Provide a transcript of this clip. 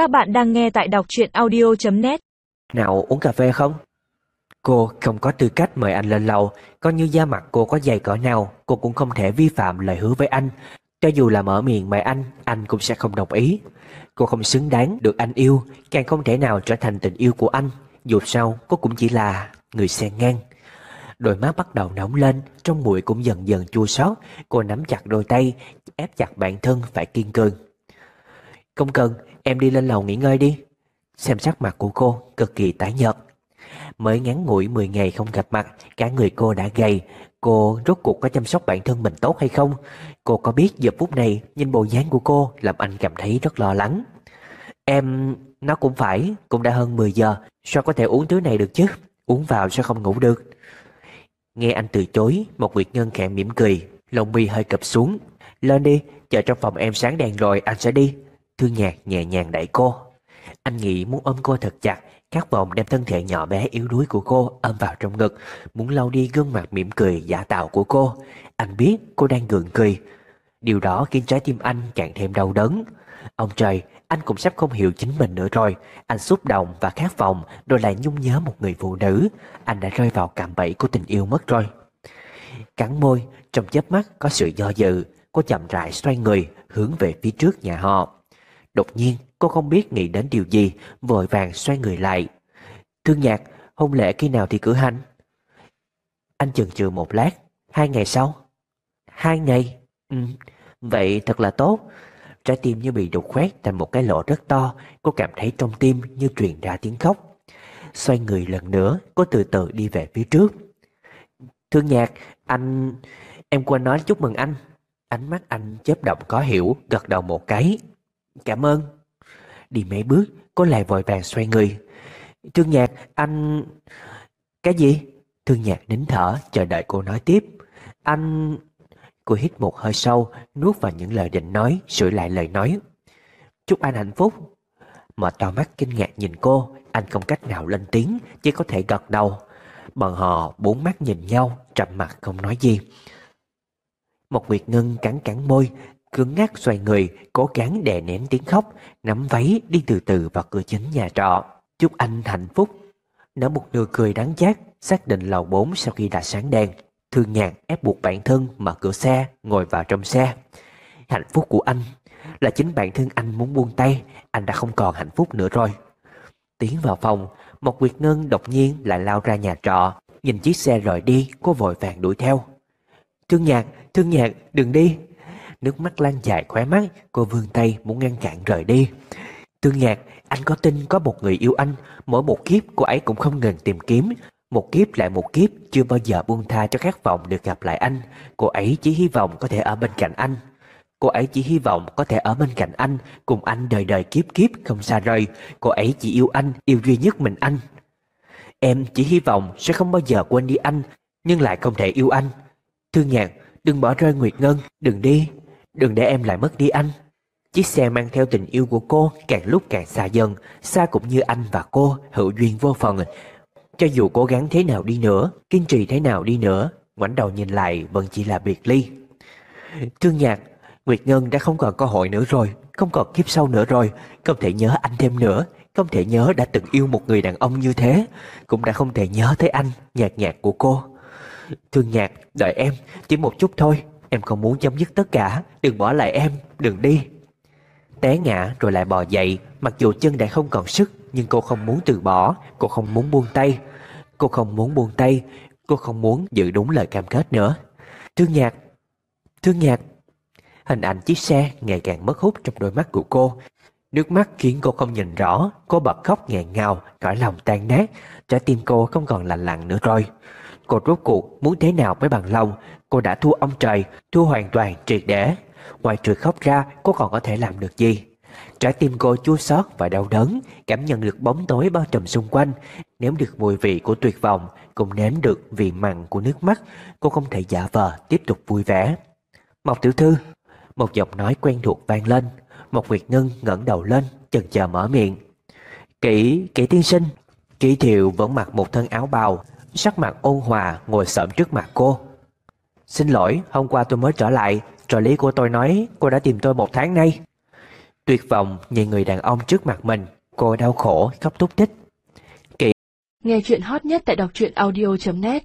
Các bạn đang nghe tại đọc truyện audio.net Nào, uống cà phê không? Cô không có tư cách mời anh lên lầu. Coi như da mặt cô có dày cỡ nào, Cô cũng không thể vi phạm lời hứa với anh. Cho dù là mở miệng mời anh Anh cũng sẽ không đồng ý. Cô không xứng đáng được anh yêu, Càng không thể nào trở thành tình yêu của anh. Dù sao, cô cũng chỉ là người xen ngang. Đôi mắt bắt đầu nóng lên, Trong mũi cũng dần dần chua xót. Cô nắm chặt đôi tay, Ép chặt bản thân phải kiên cường. Không cần, em đi lên lầu nghỉ ngơi đi. Xem sắc mặt của cô, cực kỳ tái nhợt. Mới ngắn ngủi 10 ngày không gặp mặt, Cả người cô đã gầy. Cô rốt cuộc có chăm sóc bản thân mình tốt hay không? Cô có biết giờ phút này Nhìn bộ dáng của cô Làm anh cảm thấy rất lo lắng. Em... Nó cũng phải, Cũng đã hơn 10 giờ, Sao có thể uống thứ này được chứ? Uống vào sao không ngủ được. Nghe anh từ chối, Một Nguyệt Ngân khẽ mỉm cười, Lông mi hơi cập xuống. Lên đi, Chờ trong phòng em sáng đèn rồi, anh sẽ đi. Thương nhạc nhẹ nhàng đẩy cô. Anh nghĩ muốn ôm cô thật chặt Khát vọng đem thân thể nhỏ bé yếu đuối của cô ôm vào trong ngực Muốn lau đi gương mặt mỉm cười giả tạo của cô. Anh biết cô đang gượng cười. Điều đó khiến trái tim anh càng thêm đau đớn. Ông trời, anh cũng sắp không hiểu chính mình nữa rồi. Anh xúc động và khát vọng Rồi lại nhung nhớ một người phụ nữ. Anh đã rơi vào cạm bẫy của tình yêu mất rồi. Cắn môi Trong chớp mắt có sự do dự Cô chậm rãi xoay người Hướng về phía trước nhà họ. Đột nhiên, cô không biết nghĩ đến điều gì, Vội vàng xoay người lại. Thương nhạc, hôn lễ khi nào thì cử hành? Anh chần chừ một lát, Hai ngày sau. Hai ngày? Ừ Vậy thật là tốt. Trái tim như bị đục khoét thành một cái lỗ rất to, Cô cảm thấy trong tim như truyền ra tiếng khóc. Xoay người lần nữa, Cô từ từ đi về phía trước. Thương nhạc, Anh, Em quên nói chúc mừng anh. Ánh mắt anh chớp động có hiểu, Gật đầu một cái. Cảm ơn. Đi mấy bước Cô lại vội vàng xoay người. Thương nhạc, anh Cái gì? Thương nhạc nín thở, chờ đợi cô nói tiếp. Anh Cô hít một hơi sâu, Nuốt vào những lời định nói, Sửa lại lời nói. Chúc anh hạnh phúc. Mở to mắt kinh ngạc nhìn cô, Anh không cách nào lên tiếng, Chỉ có thể gật đầu. Bọn họ bốn mắt nhìn nhau, Trầm mặt không nói gì. Một Nguyệt Ngân cắn cắn môi Cứng ngắc xoay người Cố gắng đè nén tiếng khóc Nắm váy đi từ từ vào cửa chính nhà trọ. Chúc anh hạnh phúc. Nở một nụ cười đáng giác, Xác định lầu 4 sau khi đã sáng đèn. Thương nhàn ép buộc bản thân mở cửa xe Ngồi vào trong xe. Hạnh phúc của anh Là chính bản thân anh muốn buông tay Anh đã không còn hạnh phúc nữa rồi. Tiến vào phòng Một Nguyệt Ngân đột nhiên lại lao ra nhà trọ Nhìn chiếc xe rời đi Cô vội vàng đuổi theo. Thương nhạc, thương nhạc, đừng đi. Nước mắt lan dài khóe mắt Cô vươn tay muốn ngăn cản rời đi. Thương nhạc, anh có tin có một người yêu anh Mỗi một kiếp cô ấy cũng không ngừng tìm kiếm. Một kiếp lại một kiếp Chưa bao giờ buông tha cho khát vọng được gặp lại anh. Cô ấy chỉ hy vọng có thể ở bên cạnh anh. Cô ấy chỉ hy vọng có thể ở bên cạnh anh Cùng anh đời đời kiếp kiếp không xa rời. Cô ấy chỉ yêu anh, yêu duy nhất mình anh. Em chỉ hy vọng sẽ không bao giờ quên đi anh Nhưng lại không thể yêu anh. Thương nhạc, đừng bỏ rơi Nguyệt Ngân Đừng đi, đừng để em lại mất đi anh Chiếc xe mang theo tình yêu của cô càng lúc càng xa dần Xa cũng như anh và cô hữu duyên vô phần cho dù cố gắng thế nào đi nữa, kiên trì thế nào đi nữa, ngoảnh đầu nhìn lại vẫn chỉ là biệt ly. Thương nhạc, Nguyệt Ngân đã không còn cơ hội nữa rồi, không còn kiếp sau nữa rồi, không thể nhớ anh thêm nữa, không thể nhớ đã từng yêu một người đàn ông như thế, cũng đã không thể nhớ tới anh, nhạc nhạc của cô. Thương nhạc, đợi em, chỉ một chút thôi, em không muốn chấm dứt tất cả, đừng bỏ lại em, đừng đi. Té ngã rồi lại bò dậy, mặc dù chân đã không còn sức, nhưng cô không muốn từ bỏ, cô không muốn buông tay, Cô không muốn buông tay. Cô không muốn giữ đúng lời cam kết nữa. Thương nhạc! Thương nhạc! Hình ảnh chiếc xe ngày càng mất hút trong đôi mắt của cô. Nước mắt khiến cô không nhìn rõ. Cô bật khóc nghẹn ngào Cõi lòng tan nát. Trái tim cô không còn lạnh lặng nữa rồi. Cô rốt cuộc muốn thế nào mới bằng lòng? Cô đã thua ông trời Thua hoàn toàn triệt để. Ngoài trừ khóc ra cô còn có thể làm được gì? Trái tim cô chua xót và đau đớn Cảm nhận được bóng tối bao trùm xung quanh. Nếm được mùi vị của tuyệt vọng Cũng nếm được vị mặn của nước mắt Cô không thể giả vờ tiếp tục vui vẻ. Mộc tiểu thư Một giọng nói quen thuộc vang lên. Một Nguyệt Ngân ngẩng đầu lên Chần chờ mở miệng. Kỷ, kỷ tiên sinh Kỷ thiệu vẫn mặc một thân áo bào. Sắc mặt ôn hòa ngồi sợm trước mặt cô. Xin lỗi, hôm qua tôi mới trở lại. Trợ lý của tôi nói cô đã tìm tôi một tháng nay. Tuyệt vọng nhìn người đàn ông trước mặt mình, cô đau khổ khóc túc tích. Nghe chuyện hot nhất tại đọc truyện audio.net